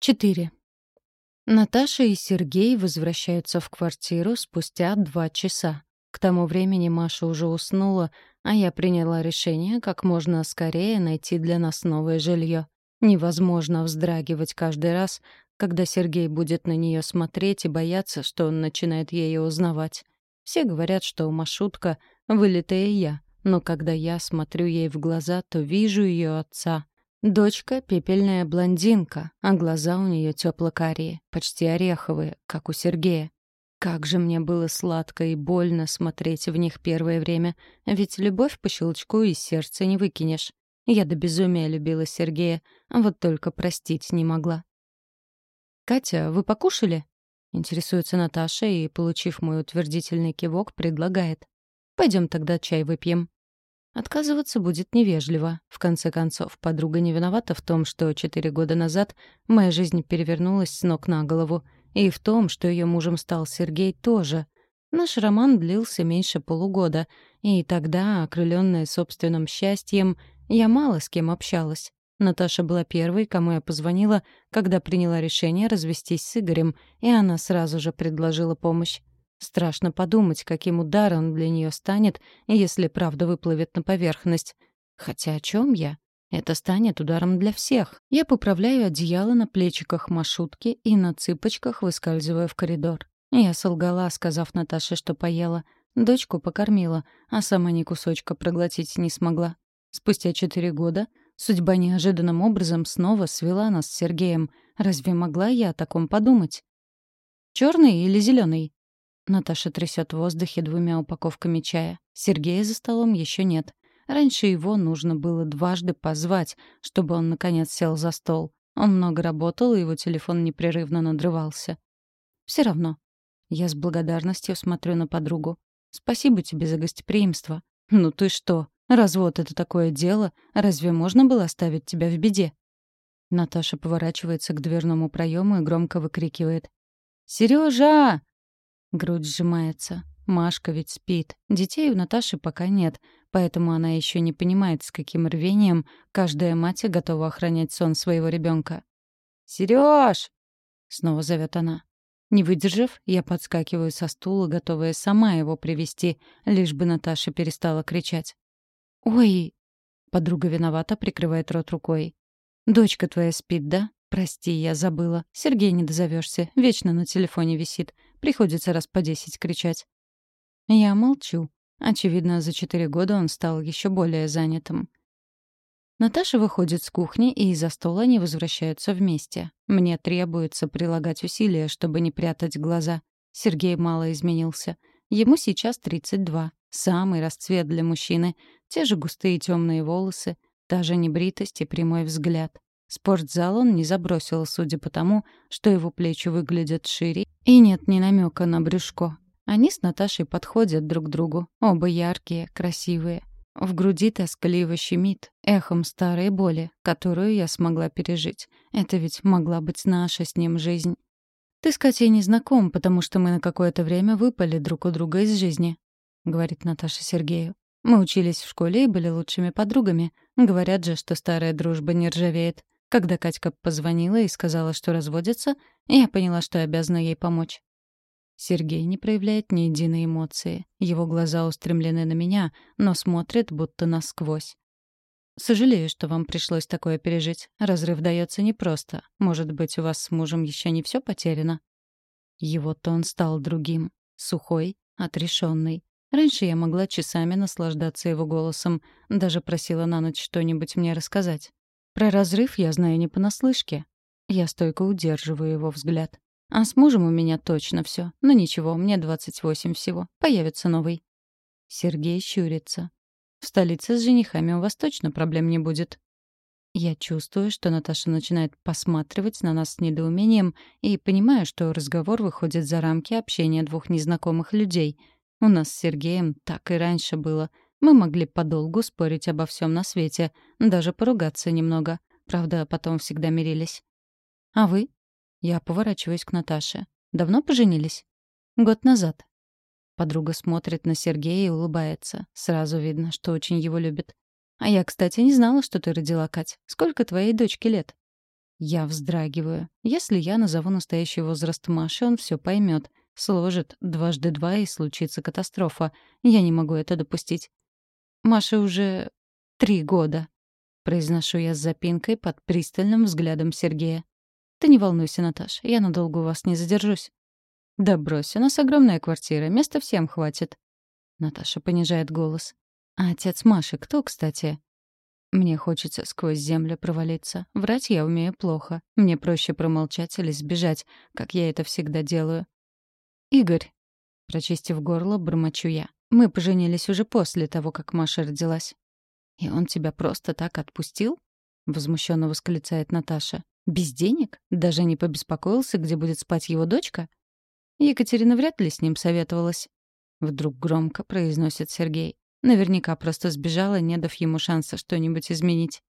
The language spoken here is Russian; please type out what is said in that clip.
4. Наташа и Сергей возвращаются в квартиру спустя два часа. К тому времени Маша уже уснула, а я приняла решение как можно скорее найти для нас новое жилье. Невозможно вздрагивать каждый раз, когда Сергей будет на нее смотреть и бояться, что он начинает ее узнавать. Все говорят, что Машутка — вылитая я, но когда я смотрю ей в глаза, то вижу ее отца — Дочка — пепельная блондинка, а глаза у нее тепло-карие, почти ореховые, как у Сергея. Как же мне было сладко и больно смотреть в них первое время, ведь любовь по щелчку из сердца не выкинешь. Я до безумия любила Сергея, вот только простить не могла. «Катя, вы покушали?» — интересуется Наташа и, получив мой утвердительный кивок, предлагает. «Пойдем тогда чай выпьем». Отказываться будет невежливо. В конце концов, подруга не виновата в том, что четыре года назад моя жизнь перевернулась с ног на голову, и в том, что ее мужем стал Сергей, тоже. Наш роман длился меньше полугода, и тогда, окрыленная собственным счастьем, я мало с кем общалась. Наташа была первой, кому я позвонила, когда приняла решение развестись с Игорем, и она сразу же предложила помощь. Страшно подумать, каким ударом для нее станет, если правда выплывет на поверхность. Хотя о чем я? Это станет ударом для всех. Я поправляю одеяло на плечиках маршрутки и на цыпочках выскальзываю в коридор. Я солгала, сказав Наташе, что поела. Дочку покормила, а сама ни кусочка проглотить не смогла. Спустя четыре года судьба неожиданным образом снова свела нас с Сергеем. Разве могла я о таком подумать? Черный или зеленый? Наташа трясет в воздухе двумя упаковками чая. Сергея за столом еще нет. Раньше его нужно было дважды позвать, чтобы он, наконец, сел за стол. Он много работал, и его телефон непрерывно надрывался. Все равно. Я с благодарностью смотрю на подругу. Спасибо тебе за гостеприимство. Ну ты что, развод — это такое дело? Разве можно было оставить тебя в беде? Наташа поворачивается к дверному проему и громко выкрикивает. «Сережа! Грудь сжимается. Машка ведь спит. Детей у Наташи пока нет, поэтому она еще не понимает, с каким рвением каждая мать готова охранять сон своего ребенка. Сереж! снова зовет она. Не выдержав, я подскакиваю со стула, готовая сама его привести, лишь бы Наташа перестала кричать. «Ой!» — подруга виновата, прикрывает рот рукой. «Дочка твоя спит, да? Прости, я забыла. Сергей не дозовешься, вечно на телефоне висит. Приходится раз по десять кричать. Я молчу. Очевидно, за четыре года он стал еще более занятым. Наташа выходит с кухни, и из-за стола они возвращаются вместе. Мне требуется прилагать усилия, чтобы не прятать глаза. Сергей мало изменился. Ему сейчас 32. Самый расцвет для мужчины. Те же густые темные волосы, та же небритость и прямой взгляд. Спортзал он не забросил, судя по тому, что его плечи выглядят шире, и нет ни намека на брюшко. Они с Наташей подходят друг другу, оба яркие, красивые. В груди тоскливо щемит, эхом старой боли, которую я смогла пережить. Это ведь могла быть наша с ним жизнь. «Ты с Катей не знаком, потому что мы на какое-то время выпали друг у друга из жизни», — говорит Наташа Сергею. «Мы учились в школе и были лучшими подругами. Говорят же, что старая дружба не ржавеет. Когда Катька позвонила и сказала, что разводится, я поняла, что обязана ей помочь. Сергей не проявляет ни единой эмоции. Его глаза устремлены на меня, но смотрит будто насквозь. «Сожалею, что вам пришлось такое пережить. Разрыв дается непросто. Может быть, у вас с мужем еще не все потеряно?» Его тон стал другим. Сухой, отрешенный. Раньше я могла часами наслаждаться его голосом, даже просила на ночь что-нибудь мне рассказать. Про разрыв я знаю не понаслышке. Я стойко удерживаю его взгляд. А с мужем у меня точно все. Но ничего, мне 28 всего. Появится новый. Сергей щурится. В столице с женихами у вас точно проблем не будет. Я чувствую, что Наташа начинает посматривать на нас с недоумением и понимаю, что разговор выходит за рамки общения двух незнакомых людей. У нас с Сергеем так и раньше было — мы могли подолгу спорить обо всем на свете, даже поругаться немного. Правда, потом всегда мирились. «А вы?» Я поворачиваюсь к Наташе. «Давно поженились?» «Год назад». Подруга смотрит на Сергея и улыбается. Сразу видно, что очень его любит. «А я, кстати, не знала, что ты родила, Кать. Сколько твоей дочке лет?» Я вздрагиваю. Если я назову настоящий возраст Маши, он все поймет. Сложит дважды два и случится катастрофа. Я не могу это допустить. Маша уже три года. Произношу я с запинкой под пристальным взглядом Сергея. Ты не волнуйся, Наташ, я надолго у вас не задержусь. Да брось, у нас огромная квартира, места всем хватит. Наташа понижает голос. А отец Маши кто, кстати? Мне хочется сквозь землю провалиться. Врать я умею плохо. Мне проще промолчать или сбежать, как я это всегда делаю. «Игорь», — прочистив горло, бормочу я. «Мы поженились уже после того, как Маша родилась». «И он тебя просто так отпустил?» — возмущенно восклицает Наташа. «Без денег? Даже не побеспокоился, где будет спать его дочка?» Екатерина вряд ли с ним советовалась. Вдруг громко произносит Сергей. Наверняка просто сбежала, не дав ему шанса что-нибудь изменить.